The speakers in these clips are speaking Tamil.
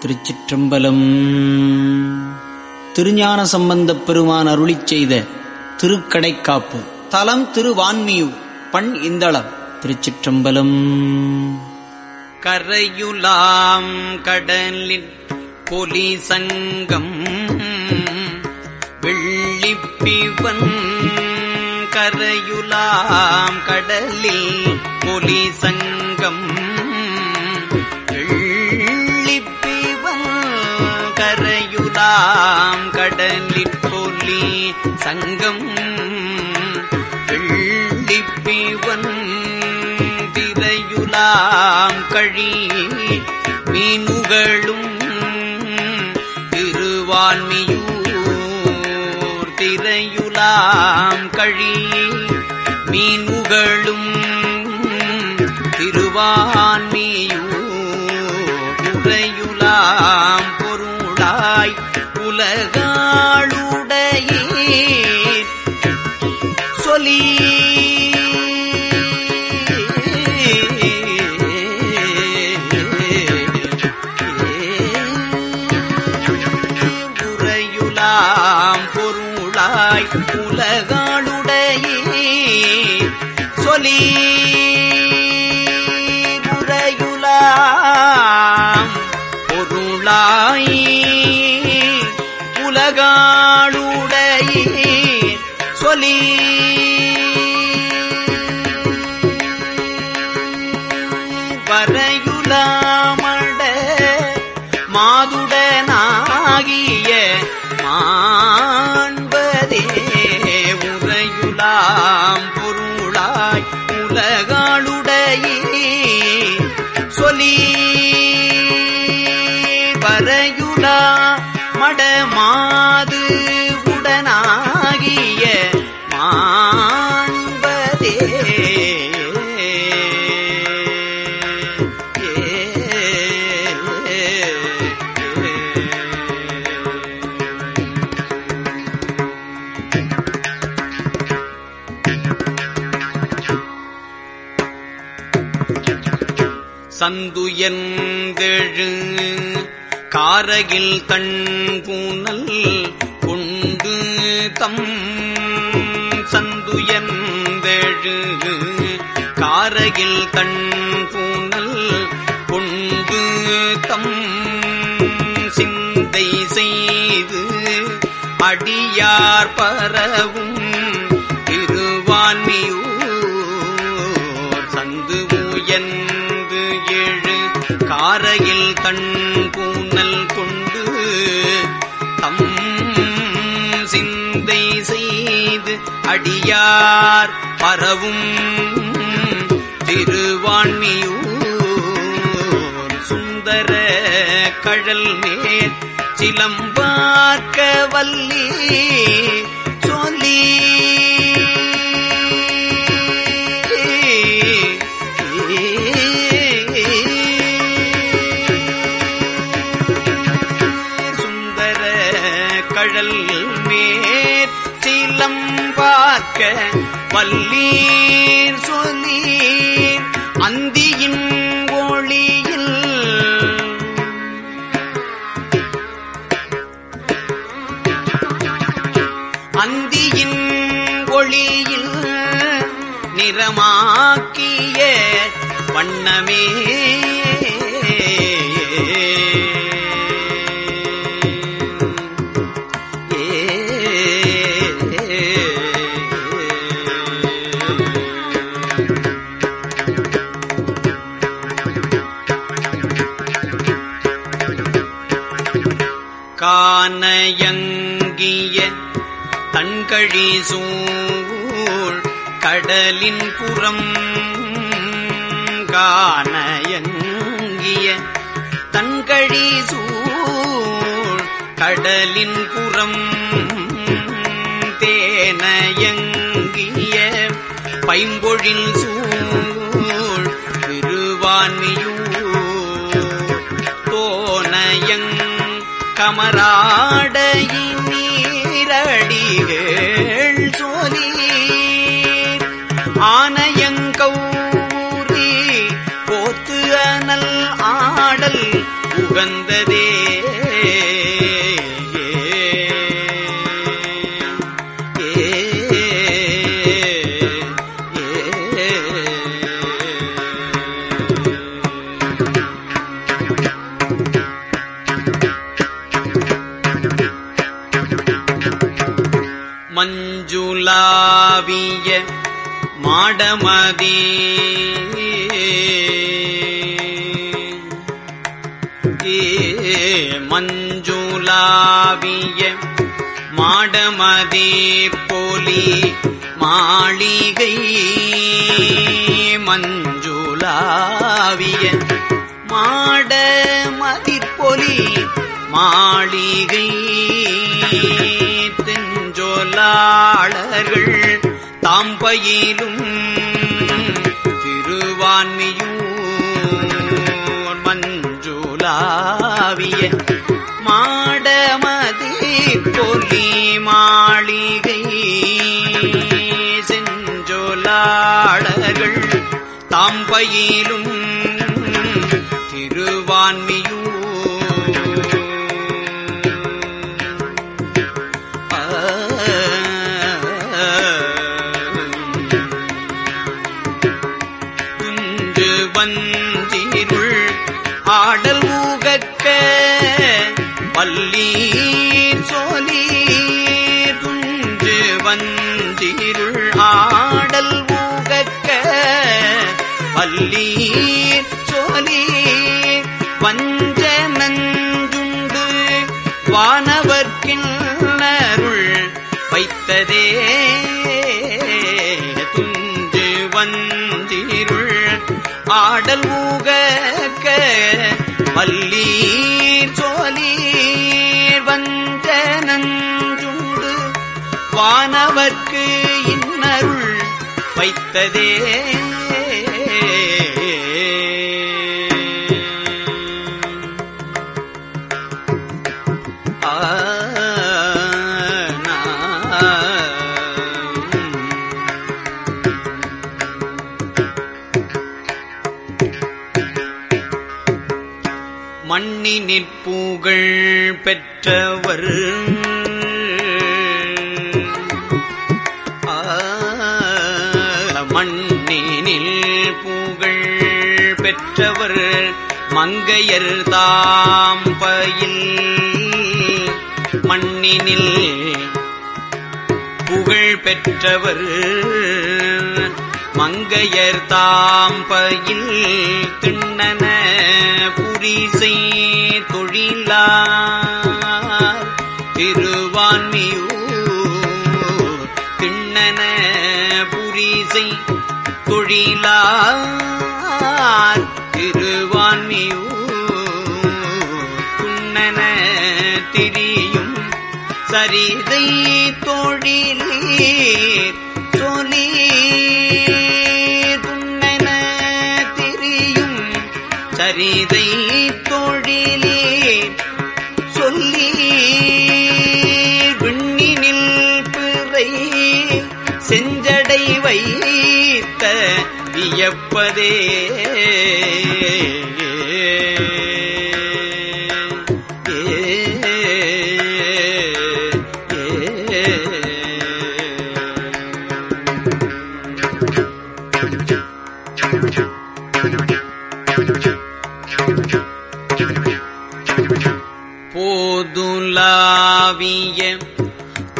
திருச்சிற்றம்பலம். திருஞான சம்பந்தப் பெருமான் அருளி செய்த திருக்கடைக்காப்பு. தலம் திருவான்மியூர் பண் இந்தளம் திருச்சிற்றம்பலம். கரையுலாம் கடலின் பொலி சங்கம் வெள்ளிப்பிவன் கரையுலாம் கடலில் பொலி சங்கம். சங்கம் வெள்ளிப்பிவன் திரையுலாம் கழி மீனுகளும் திருவான்மியூர் திரையுலாம் கழி மீனுகளும் திருவான்மியூர் உரையுலாம் பொருளாய் உலகாளு உலகாளுடைய சொல்லி உரையுலாம் பொருளாய் உலகாளுடைய. சொல்லி உரையுலாம் பொருளாய் சந்துயந்தெழு காரகில் தன் பூனல் கொண்டு தம் காரகில் தன்பூனல் கொண்டு தம் சிந்தை செய்து அடியார் பரவும் திருவான்மியூர் சந்து உயர்ந்து எழு காரையில் கண் பூனல் கொண்டு தம் சிந்தை செய்து அடியார் பரவும் திருவான்மியூர் சுந்தர கழல் மேல் சிலம்பாக்க வல்லி சொல்லி. சுந்தர கழல் மேற்சிலம் சிலம்பாக்க வல்லீர் சொல்லி. அந்தியின் ஒளியில். அந்தியின் ஒளியில் நிறமாக்கிய வண்ணமே. மனையங்கிய தன்கழி சூழ் கடலின் புறம் கானயங்கிய தன்கழி சூழ் கடலின் புறம் தேனயங்கிய பைம்பொழில் சூழ் மஞ்சுளாவிய மாடமதி. ஏ மஞ்சுளாவிய மாடமதே போலி மாளிகை. மஞ்சுளாவிய மாட மதிப்பொலி மாளிகை. தெஞ்சொலாளர்கள் தாம்பயிலும் திருவான்மியூர் மஞ்சுலாவிய மாடமதி பொலி மாளிகை செஞ்சொலாளர்கள் தாம்பயிலும் சொல்லி சோலி வஞ்ச நஞ்சுண்டு வானவர்க்கின்னருள் வைத்ததே துஞ்சு வந்திருள். ஆடல் ஊகக்க வல்லீர் சோலீர். வஞ்ச நஞ்சுண்டு வானவர்க்கு இன்னருள் வைத்ததே மண்ணினிற் நிற்பூகள் பெற்றவர். மண்ணினில் பூகள் பெற்றவர். மங்கையர் தாம் பயில். மண்ணினில் புகழ் பெற்றவர். மங்கையர் தாம் பயில். திண்ணன புரிசை தொழிலார். திருவான்மியூர் திண்ணன புரிசை தொழிலார். திருவான்மியூர் துண்ணன திரியும் சரிதை தொழிலீர். சொலி துண்ணன திரியும் சரிதை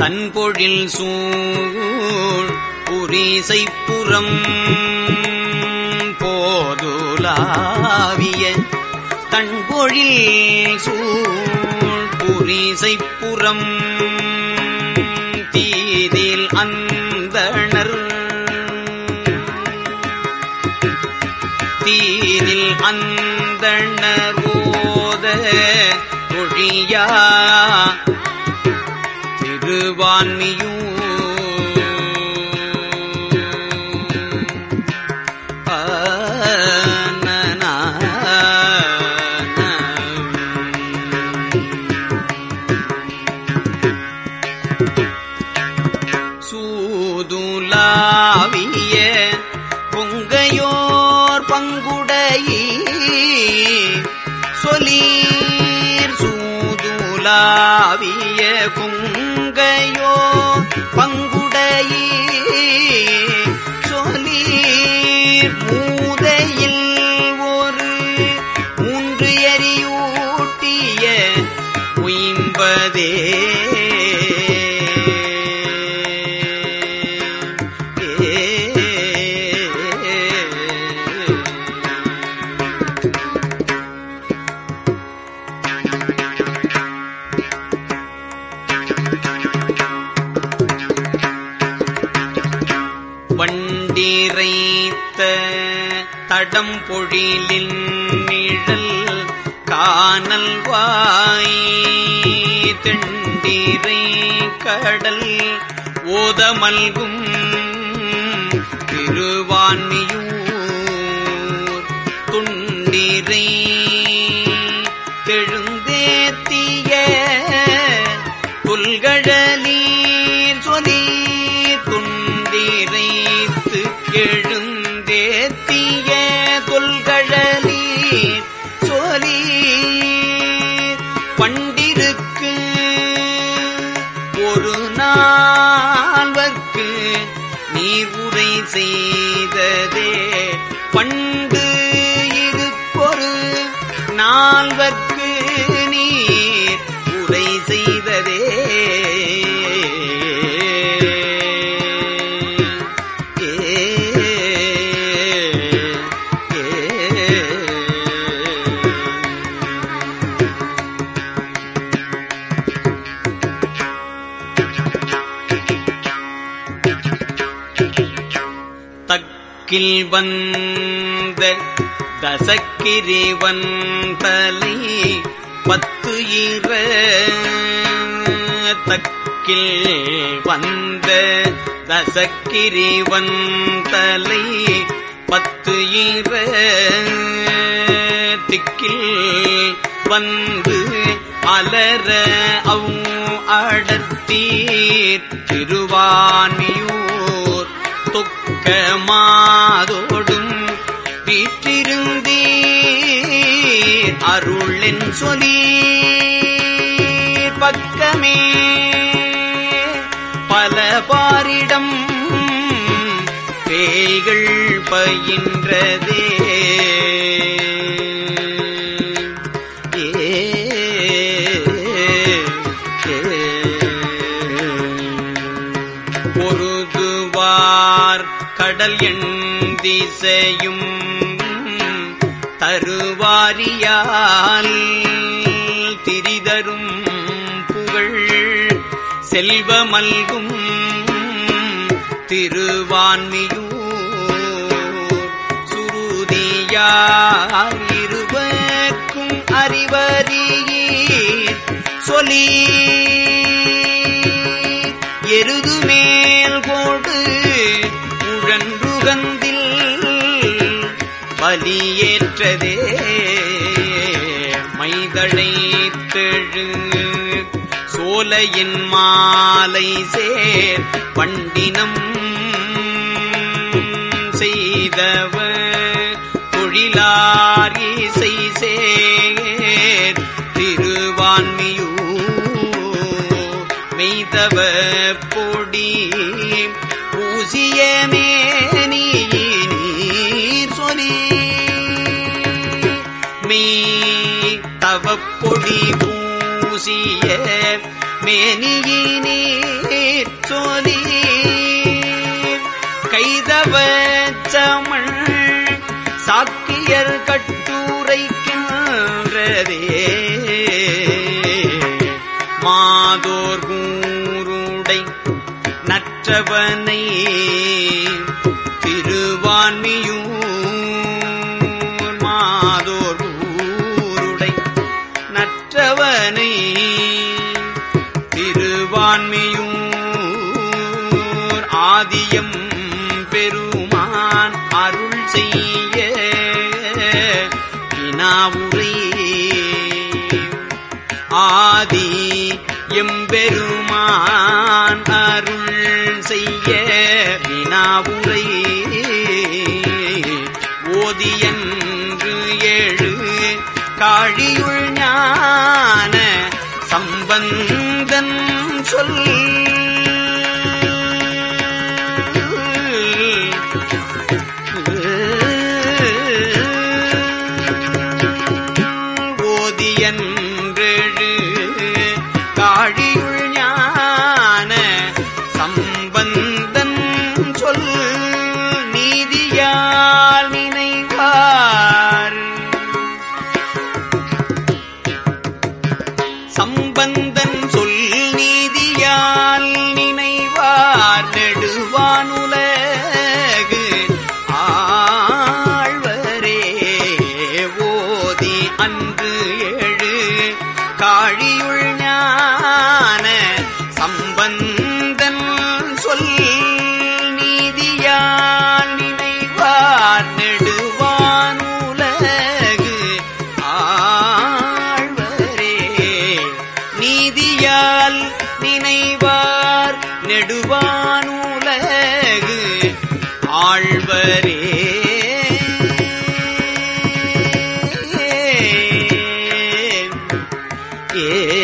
தன்பொழில் சூழ் புரிசைப்புறம் போதுலாவிய தன்பொழில் சூழ் புரிசைப்புறம் தீதில் அந்தணர் தீதில் அந்தணர் ஓத தொழியா திருவான்மியூ சூதுலாவிய பொங்கையோர் பங்குடை சொல்லி பங்கையோ பங்குடையே சொலீர் மூதையில் தடம் பொழிலின் நிழல் காணல் வாய் திண்டீரை கடல் ஓதமல்கும் திருவான்மி தக்கில் வந்த தசக்கிரிவன் தலை பத்து இர தக்கில் வந்த தசக்கிரிவன் தலை பத்து இர திக்கில் வந்து அலர அவ் அடத்தீர் திருவானியூர் துக்கமா உள்ளின் சொலி பக்கமே. பல பாரிடம் பேய்கள் பயின்றதே. ஏ பொருதுவார் கடல் எண் திசையும் தருவாரியால் திரிதரும் புகழ் செல்வமல்கும் திருவான்மியூர் சுருதியார் இருவர்க்கும் அறிவறியீர். சொல்லி பலியேற்றதே மைதழை தெழு சோலையின் மாலை சேர் பண்டி மேனியினீர் சோதி கைதவ சமள் சாக்கியர் கட்டுரைக்கின்றதே. மாதோர் கூருடை நற்றவனை. செய்ய வினாவுரை ஆதி எம்பெருமா ஓதியன்றெழு காழியுள் ஞான சம்பந்தன் சொல் நீதியால் நினைவார். சம்பந்தன் சொல் நீதியால் நினைவார். நெடுவானுலகு ஆழ்வரே ஓதி அன்று ஏ